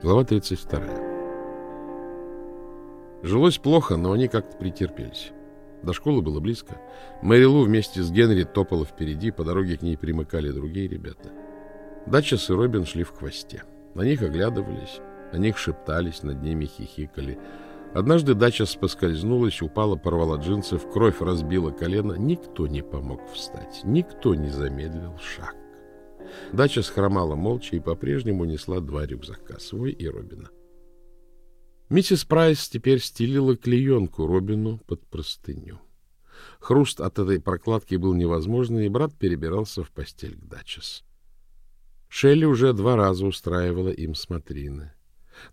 Глава 32. Жилось плохо, но они как-то претерпелись. До школы было близко. Мэри Лу вместе с Генри топала впереди, по дороге к ней примыкали другие ребята. Датчас и Робин шли в хвосте. На них оглядывались, на них шептались, над ними хихикали. Однажды Датчас поскользнулась, упала, порвала джинсы, в кровь разбила колено. Никто не помог встать, никто не замедлил шаг. Дача схромала молча и по-прежнему несла два рюкзака, свой и Робина. Миссис Прайс теперь стелила клеенку Робину под простыню. Хруст от этой прокладки был невозможный, и брат перебирался в постель к Дачес. Шелли уже два раза устраивала им смотрины.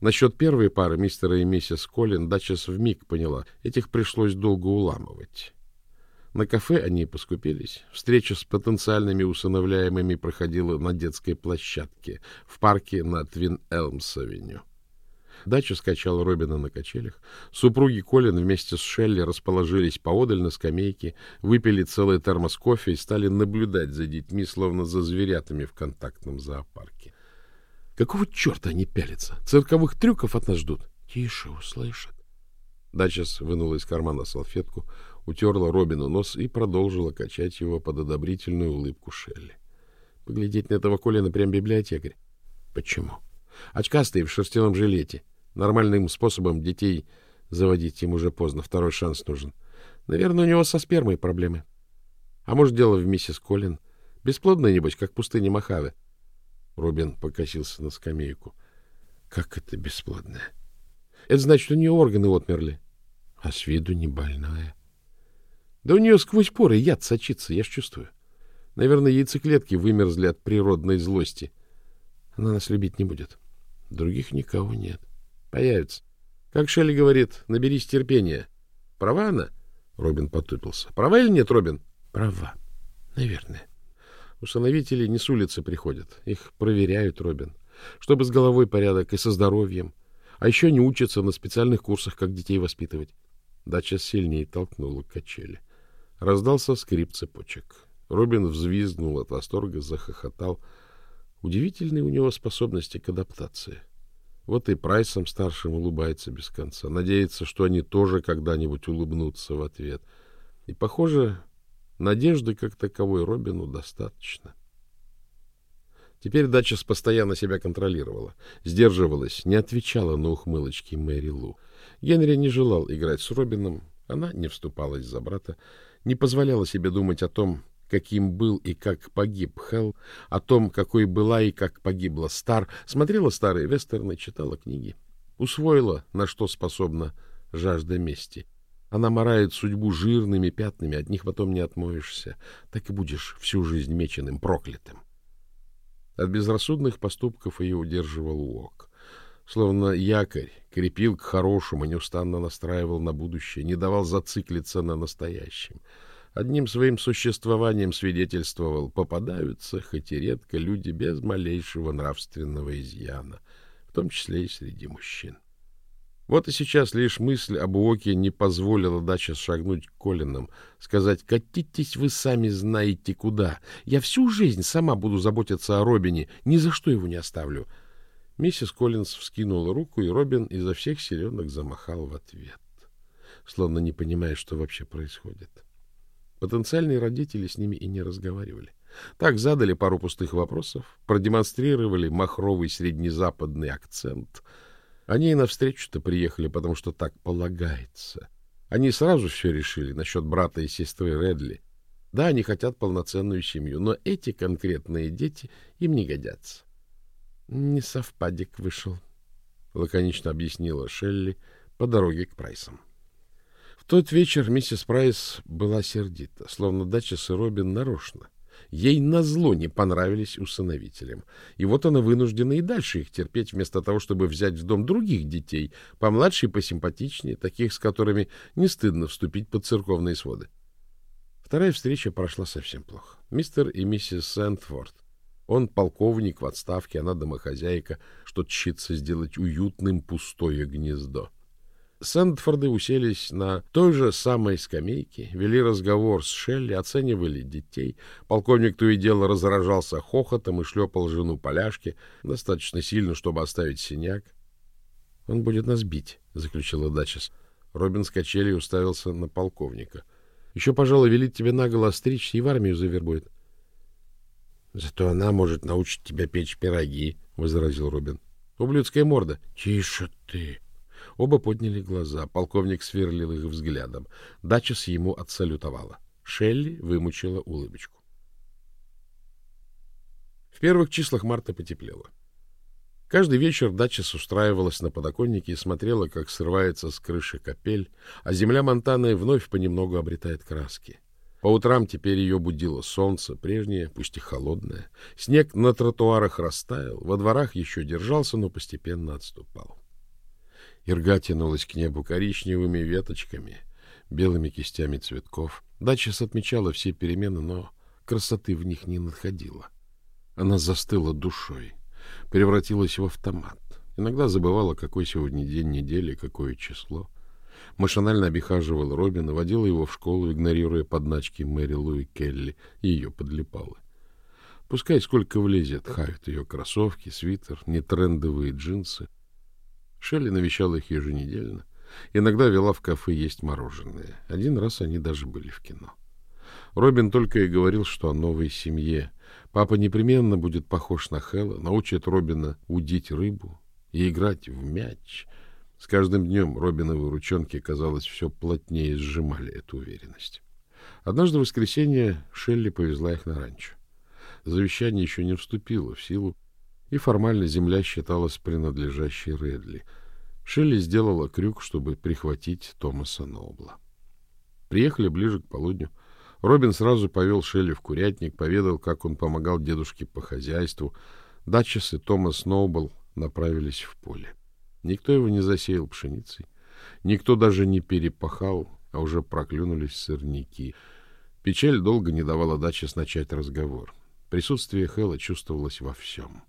Насчет первой пары, мистера и миссис Коллин, Дачес вмиг поняла, этих пришлось долго уламывать. На кафе они поскупились. Встреча с потенциальными усыновляемыми проходила на детской площадке в парке на Твин-Элмс-авеню. Дача скачала Робина на качелях. Супруги Колин вместе с Шелли расположились поодаль на скамейке, выпили целый термос кофе и стали наблюдать за детьми, словно за зверятами в контактном зоопарке. Какого черта они пялятся? Цирковых трюков от нас ждут. Тише, услышат. Дачес вынула из кармана салфетку, утерла Робину нос и продолжила качать его под одобрительную улыбку Шелли. Поглядеть на этого Колина прям библиотекарь. Почему? Очкастый в шерстяном жилете. Нормальным способом детей заводить им уже поздно, второй шанс нужен. Наверное, у него со спермой проблемы. А может, дело в миссис Колин? Бесплодная, небось, как пустыня Махавы. Робин покосился на скамейку. Как это бесплодная? Это значит, у нее органы отмерли. А с виду не больная. Да у нее сквозь поры яд сочится, я ж чувствую. Наверное, яйцеклетки вымерзли от природной злости. Она нас любить не будет. Других никого нет. Появится. Как Шелли говорит, наберись терпения. Права она? Робин потупился. Права или нет, Робин? Права. Наверное. Усыновители не с улицы приходят. Их проверяют, Робин. Чтобы с головой порядок и со здоровьем. А еще не учатся на специальных курсах, как детей воспитывать. Дача сильнее толкнула качели. Раздался скрип цепочек. Робин взвизгнул от восторга, захохотал. Удивительные у него способности к адаптации. Вот и Прайсом старшим улыбается без конца. Надеется, что они тоже когда-нибудь улыбнутся в ответ. И, похоже, надежды как таковой Робину достаточно. Теперь Дачес постоянно себя контролировала, сдерживалась, не отвечала на ухмылочки Мэри Лу. Генри не желал играть с Робином, она не вступалась за брата, не позволяла себе думать о том, каким был и как погиб Хелл, о том, какой была и как погибла Стар, смотрела старые вестерны, читала книги, усвоила, на что способна жажда мести. Она морает судьбу жирными пятнами, от них потом не отмоешься, так и будешь всю жизнь меченым, проклятым. От безрассудных поступков ее удерживал Уок. Словно якорь, крепил к хорошему, неустанно настраивал на будущее, не давал зациклиться на настоящем. Одним своим существованием свидетельствовал, попадаются, хоть и редко, люди без малейшего нравственного изъяна, в том числе и среди мужчин. Вот и сейчас лишь мысль об Уоке не позволила даче шагнуть к Колинам, сказать «Катитесь вы сами знаете куда. Я всю жизнь сама буду заботиться о Робине, ни за что его не оставлю». Миссис Коллинз вскинула руку, и Робин изо всех силенок замахал в ответ, словно не понимая, что вообще происходит. Потенциальные родители с ними и не разговаривали. Так задали пару пустых вопросов, продемонстрировали махровый среднезападный акцент. Они и навстречу-то приехали, потому что так полагается. Они сразу все решили насчет брата и сестры Редли. Да, они хотят полноценную семью, но эти конкретные дети им не годятся. Не совпадик вышел, лаконично объяснила Шелли по дороге к Прайсам. В тот вечер миссис Прайс была сердита, словно дача с Робин нарочно. Ей назло не понравились усыновителям. И вот она вынуждена и дальше их терпеть, вместо того, чтобы взять в дом других детей, помладше и посимпатичнее, таких, с которыми не стыдно вступить под церковные своды. Вторая встреча прошла совсем плохо. Мистер и миссис Сэндфорд он полковник в отставке, она домохозяйка, что тщится сделать уютным пустое гнездо. Сэндфорды уселись на той же самой скамейке, вели разговор с Шелли, оценивали детей. Полковник то и дело разражался хохотом и шлепал жену поляшки, достаточно сильно, чтобы оставить синяк. Он будет нас бить, заключила Дачес. Робин с качелей уставился на полковника. Еще, пожалуй, велит тебе наголо остричься и в армию завербует. Зато она может научить тебя печь пироги, возразил Робин. Ублюдская морда. Тише ты. Оба подняли глаза. Полковник сверлил их взглядом. Дачес ему отсалютовала. Шелли вымучила улыбочку. В первых числах марта потеплело. Каждый вечер Дачес устраивалась на подоконнике и смотрела, как срывается с крыши капель, а земля Монтаны вновь понемногу обретает краски. По утрам теперь ее будило солнце, прежнее, пусть и холодное. Снег на тротуарах растаял, во дворах еще держался, но постепенно отступал. Ирга тянулась к небу коричневыми веточками, белыми кистями цветков. Дачес отмечала все перемены, но красоты в них не находила. Она застыла душой превратилась в автомат. Иногда забывала, какой сегодня день недели, какое число. Машинально обихаживала Робина, водила его в школу, игнорируя подначки Мэри Лу и Келли, и ее подлипалы. Пускай сколько влезет, хают ее кроссовки, свитер, нетрендовые джинсы. Шелли навещала их еженедельно. Иногда вела в кафе есть мороженое. Один раз они даже были в кино. Робин только и говорил, что о новой семье, Папа непременно будет похож на Хэла, научит Робина удить рыбу и играть в мяч. С каждым днем Робиновы ручонки, казалось, все плотнее сжимали эту уверенность. Однажды в воскресенье Шелли повезла их на ранчо. Завещание еще не вступило в силу, и формально земля считалась принадлежащей Редли. Шелли сделала крюк, чтобы прихватить Томаса Нобла. Приехали ближе к полудню. Робин сразу повел Шелли в курятник, поведал, как он помогал дедушке по хозяйству. Датчес и Томас Сноуболл направились в поле. Никто его не засеял пшеницей, никто даже не перепахал, а уже проклюнулись сорняки. Печаль долго не давала Датчес начать разговор. Присутствие Хэла чувствовалось во всем.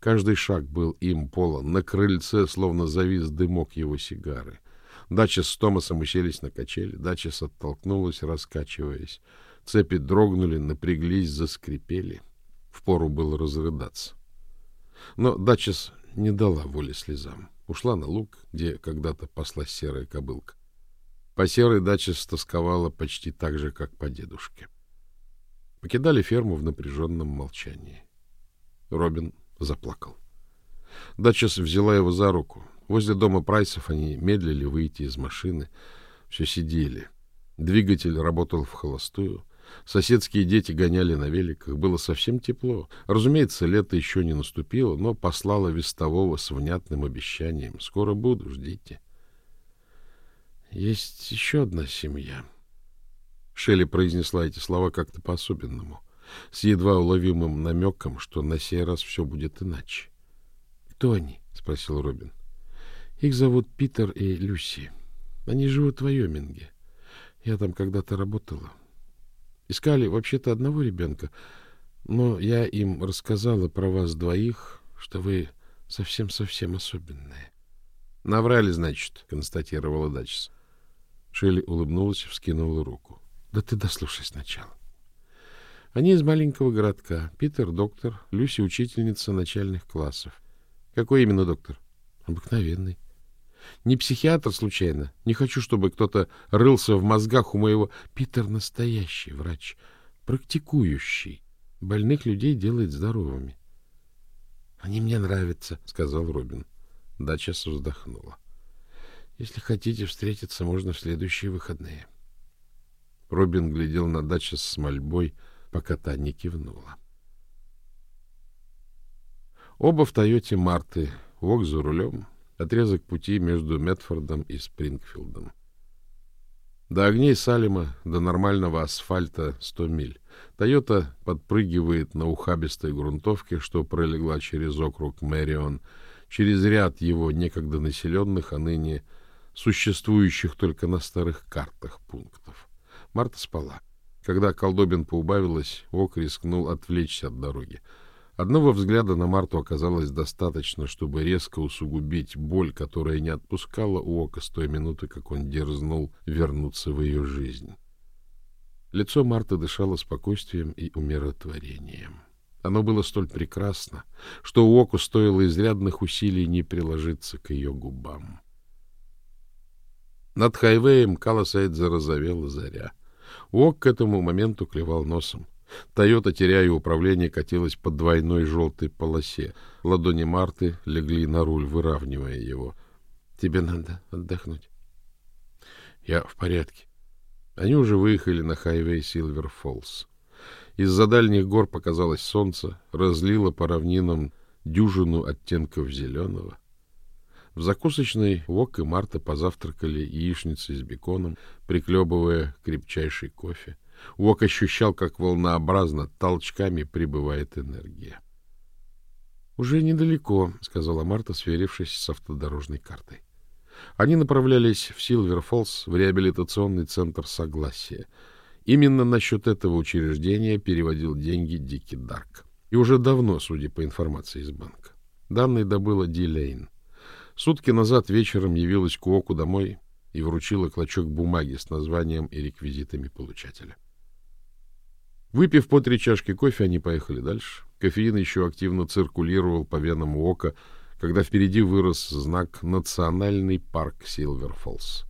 Каждый шаг был им полон. На крыльце словно завис дымок его сигары. Дача с Томасом уселись на качели. Дача оттолкнулась, раскачиваясь. Цепи дрогнули, напряглись, заскрипели. Впору было разрыдаться. Но Дачес не дала воли слезам. Ушла на луг, где когда-то паслась серая кобылка. По серой Дачес тосковала почти так же, как по дедушке. Покидали ферму в напряженном молчании. Робин заплакал. Дачес взяла его за руку. Возле дома Прайсов они медлили выйти из машины. Все сидели. Двигатель работал в холостую. Соседские дети гоняли на великах. Было совсем тепло. Разумеется, лето еще не наступило, но послало вестового с внятным обещанием. «Скоро буду, ждите». «Есть еще одна семья». Шелли произнесла эти слова как-то по-особенному, с едва уловимым намеком, что на сей раз все будет иначе. «Кто они?» — спросил Робин. Их зовут Питер и Люси. Они живут в Вайоминге. Я там когда-то работала. Искали вообще-то одного ребенка, но я им рассказала про вас двоих, что вы совсем-совсем особенные. Наврали, значит, констатировала Дачс. Шелли улыбнулась и вскинула руку. Да ты дослушай сначала. Они из маленького городка. Питер доктор, Люси учительница начальных классов. Какой именно доктор? Обыкновенный. Не психиатр случайно. Не хочу, чтобы кто-то рылся в мозгах у моего... Питер настоящий врач, практикующий. Больных людей делает здоровыми. — Они мне нравятся, — сказал Робин. Дача вздохнула. — Если хотите встретиться, можно в следующие выходные. Робин глядел на Дача с мольбой, пока та не кивнула. Оба в Тойоте Марты, Вок за рулем, Отрезок пути между Метфордом и Спрингфилдом. До огней Салима, до нормального асфальта 100 миль. Тойота подпрыгивает на ухабистой грунтовке, что пролегла через округ Мэрион, через ряд его некогда населенных, а ныне существующих только на старых картах пунктов. Марта спала. Когда колдобин поубавилась, Ок рискнул отвлечься от дороги. Одного взгляда на Марту оказалось достаточно, чтобы резко усугубить боль, которая не отпускала у Ока с той минуты, как он дерзнул вернуться в ее жизнь. Лицо Марты дышало спокойствием и умиротворением. Оно было столь прекрасно, что Уоку стоило изрядных усилий не приложиться к ее губам. Над хайвеем Каласайд зарозовела заря. Уок к этому моменту клевал носом. Тойота, теряя управление, катилась по двойной желтой полосе. Ладони Марты легли на руль, выравнивая его. — Тебе надо отдохнуть. — Я в порядке. Они уже выехали на хайвей Силвер Фоллс. Из-за дальних гор показалось солнце, разлило по равнинам дюжину оттенков зеленого. В закусочной Вок и Марта позавтракали яичницей с беконом, приклебывая крепчайший кофе. Вок ощущал, как волнообразно толчками прибывает энергия. — Уже недалеко, — сказала Марта, сверившись с автодорожной картой. Они направлялись в Силвер-Фоллс, в реабилитационный центр Согласия. Именно насчет этого учреждения переводил деньги Дики Дарк. И уже давно, судя по информации из банка. Данные добыла Ди Лейн. Сутки назад вечером явилась Куоку домой и вручила клочок бумаги с названием и реквизитами получателя. Выпив по три чашки кофе, они поехали дальше. Кофеин еще активно циркулировал по венам ока, когда впереди вырос знак «Национальный парк Силверфоллс».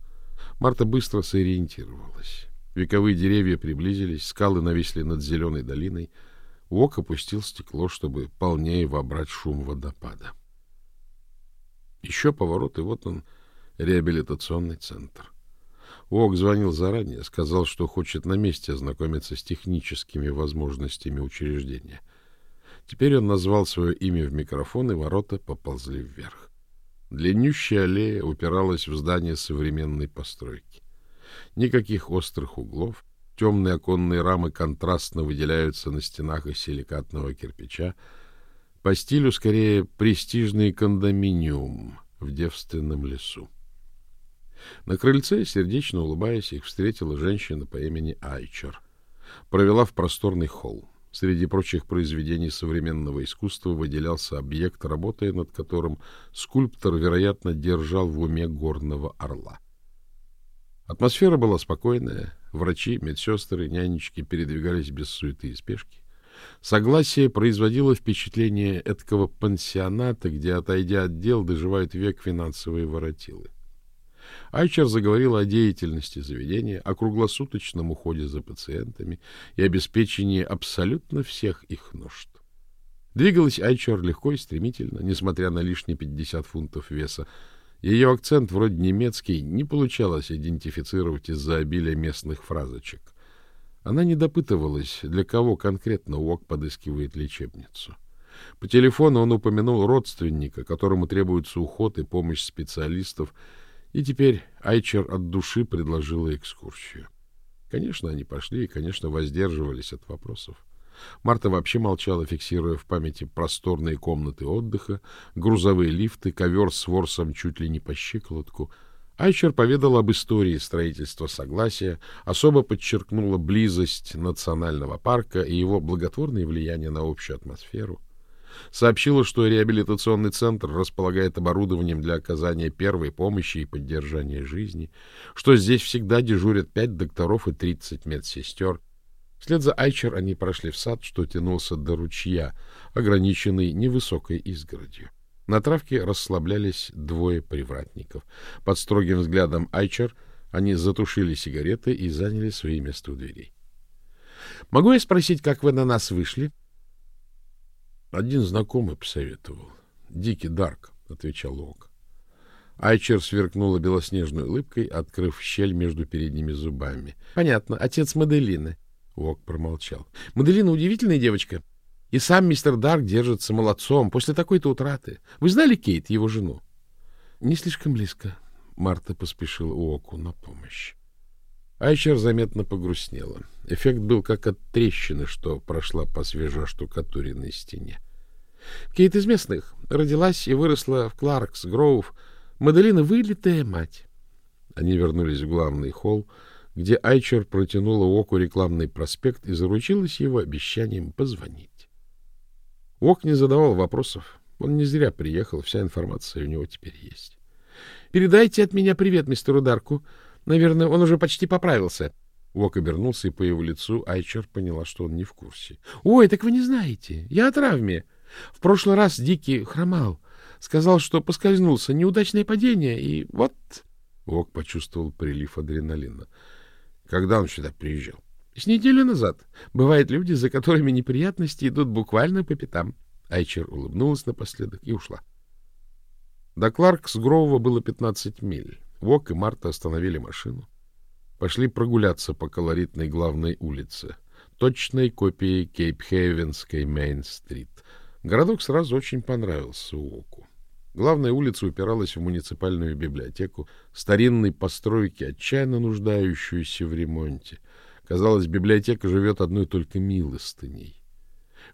Марта быстро сориентировалась. Вековые деревья приблизились, скалы нависли над зеленой долиной. Уок опустил стекло, чтобы полнее вобрать шум водопада. Еще поворот, и вот он, реабилитационный центр. Уок звонил заранее, сказал, что хочет на месте ознакомиться с техническими возможностями учреждения. Теперь он назвал свое имя в микрофон, и ворота поползли вверх. Длиннющая аллея упиралась в здание современной постройки. Никаких острых углов, темные оконные рамы контрастно выделяются на стенах из силикатного кирпича, по стилю скорее престижный кондоминиум в девственном лесу. На крыльце, сердечно улыбаясь, их встретила женщина по имени Айчер. Провела в просторный холл. Среди прочих произведений современного искусства выделялся объект, работая над которым скульптор, вероятно, держал в уме горного орла. Атмосфера была спокойная, врачи, медсестры, нянечки передвигались без суеты и спешки. Согласие производило впечатление эткого пансионата, где, отойдя от дел, доживают век финансовые воротилы. Айчер заговорила о деятельности заведения, о круглосуточном уходе за пациентами и обеспечении абсолютно всех их нужд. Двигалась Айчер легко и стремительно, несмотря на лишние 50 фунтов веса. Ее акцент, вроде немецкий, не получалось идентифицировать из-за обилия местных фразочек. Она не допытывалась, для кого конкретно УОК подыскивает лечебницу. По телефону он упомянул родственника, которому требуется уход и помощь специалистов, и теперь Айчер от души предложила экскурсию. Конечно, они пошли и, конечно, воздерживались от вопросов. Марта вообще молчала, фиксируя в памяти просторные комнаты отдыха, грузовые лифты, ковер с ворсом чуть ли не по щиколотку. Айчер поведал об истории строительства Согласия, особо подчеркнула близость национального парка и его благотворное влияние на общую атмосферу сообщила, что реабилитационный центр располагает оборудованием для оказания первой помощи и поддержания жизни, что здесь всегда дежурят пять докторов и тридцать медсестер. Вслед за Айчер они прошли в сад, что тянулся до ручья, ограниченный невысокой изгородью. На травке расслаблялись двое привратников. Под строгим взглядом Айчер они затушили сигареты и заняли свои места у дверей. — Могу я спросить, как вы на нас вышли? — один знакомый посоветовал. Дикий Дарк, отвечал Ок. Айчер сверкнула белоснежной улыбкой, открыв щель между передними зубами. Понятно, отец Маделины. Ок промолчал. Маделина удивительная девочка. И сам мистер Дарк держится молодцом после такой-то утраты. Вы знали Кейт, его жену? Не слишком близко. Марта поспешила Оку на помощь. Айчер заметно погрустнела. Эффект был как от трещины, что прошла по свежештукатуренной стене. Кейт из местных. Родилась и выросла в Кларкс, Гроув. Маделина — вылитая мать. Они вернулись в главный холл, где Айчер протянула Оку рекламный проспект и заручилась его обещанием позвонить. Ок не задавал вопросов. Он не зря приехал, вся информация у него теперь есть. — Передайте от меня привет мистеру Дарку. Наверное, он уже почти поправился. Уок обернулся, и по его лицу Айчер поняла, что он не в курсе. — Ой, так вы не знаете. Я о травме. В прошлый раз Дикий хромал. Сказал, что поскользнулся. Неудачное падение, и вот... Уок почувствовал прилив адреналина. Когда он сюда приезжал? С неделю назад. Бывают люди, за которыми неприятности идут буквально по пятам. Айчер улыбнулась напоследок и ушла. До Кларкс-Гроува было 15 миль. Вок и Марта остановили машину. Пошли прогуляться по колоритной главной улице, точной копией Кейп-Хейвенской Мейн-стрит. Городок сразу очень понравился Уоку. Главная улица упиралась в муниципальную библиотеку, старинной постройки, отчаянно нуждающуюся в ремонте. Казалось, библиотека живет одной только милостыней.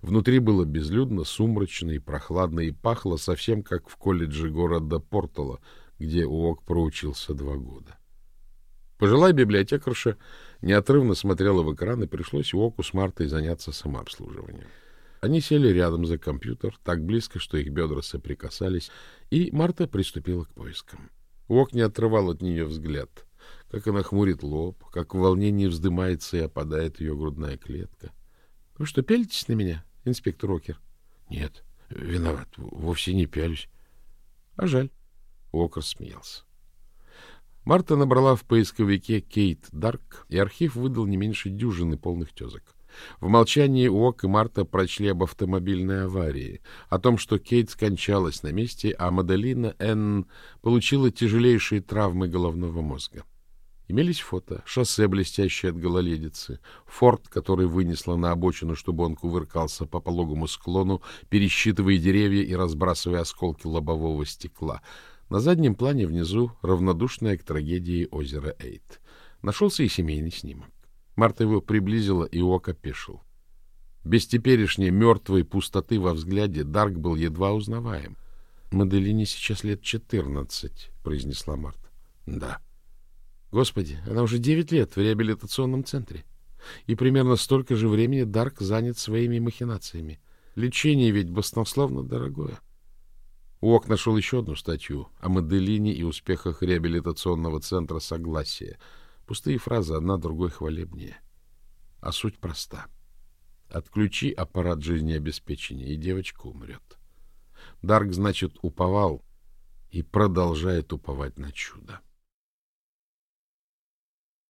Внутри было безлюдно, сумрачно и прохладно, и пахло совсем как в колледже города Портала, где Уок проучился два года. Пожилая библиотекарша неотрывно смотрела в экран, и пришлось Уоку с Мартой заняться самообслуживанием. Они сели рядом за компьютер, так близко, что их бедра соприкасались, и Марта приступила к поискам. Уок не отрывал от нее взгляд, как она хмурит лоб, как в волнении вздымается и опадает ее грудная клетка. — Вы что, пялитесь на меня? инспектор Окер. — Нет, виноват, вовсе не пялюсь. — А жаль. Окер смеялся. Марта набрала в поисковике Кейт Дарк, и архив выдал не меньше дюжины полных тезок. В молчании Уок и Марта прочли об автомобильной аварии, о том, что Кейт скончалась на месте, а Мадалина Н. получила тяжелейшие травмы головного мозга. Имелись фото, шоссе, блестящее от гололедицы, форт, который вынесло на обочину, чтобы он кувыркался по пологому склону, пересчитывая деревья и разбрасывая осколки лобового стекла. На заднем плане внизу равнодушное к трагедии озеро Эйт. Нашелся и семейный снимок. Марта его приблизила, и Ок опешил. Без теперешней мертвой пустоты во взгляде Дарк был едва узнаваем. — Маделине сейчас лет четырнадцать, — произнесла Марта. — Да. — Господи, она уже девять лет в реабилитационном центре. И примерно столько же времени Дарк занят своими махинациями. Лечение ведь баснословно дорогое. Уок нашел еще одну статью о Маделине и успехах реабилитационного центра «Согласие». Пустые фразы, одна другой хвалебнее. А суть проста. Отключи аппарат жизнеобеспечения, и девочка умрет. Дарк, значит, уповал и продолжает уповать на чудо.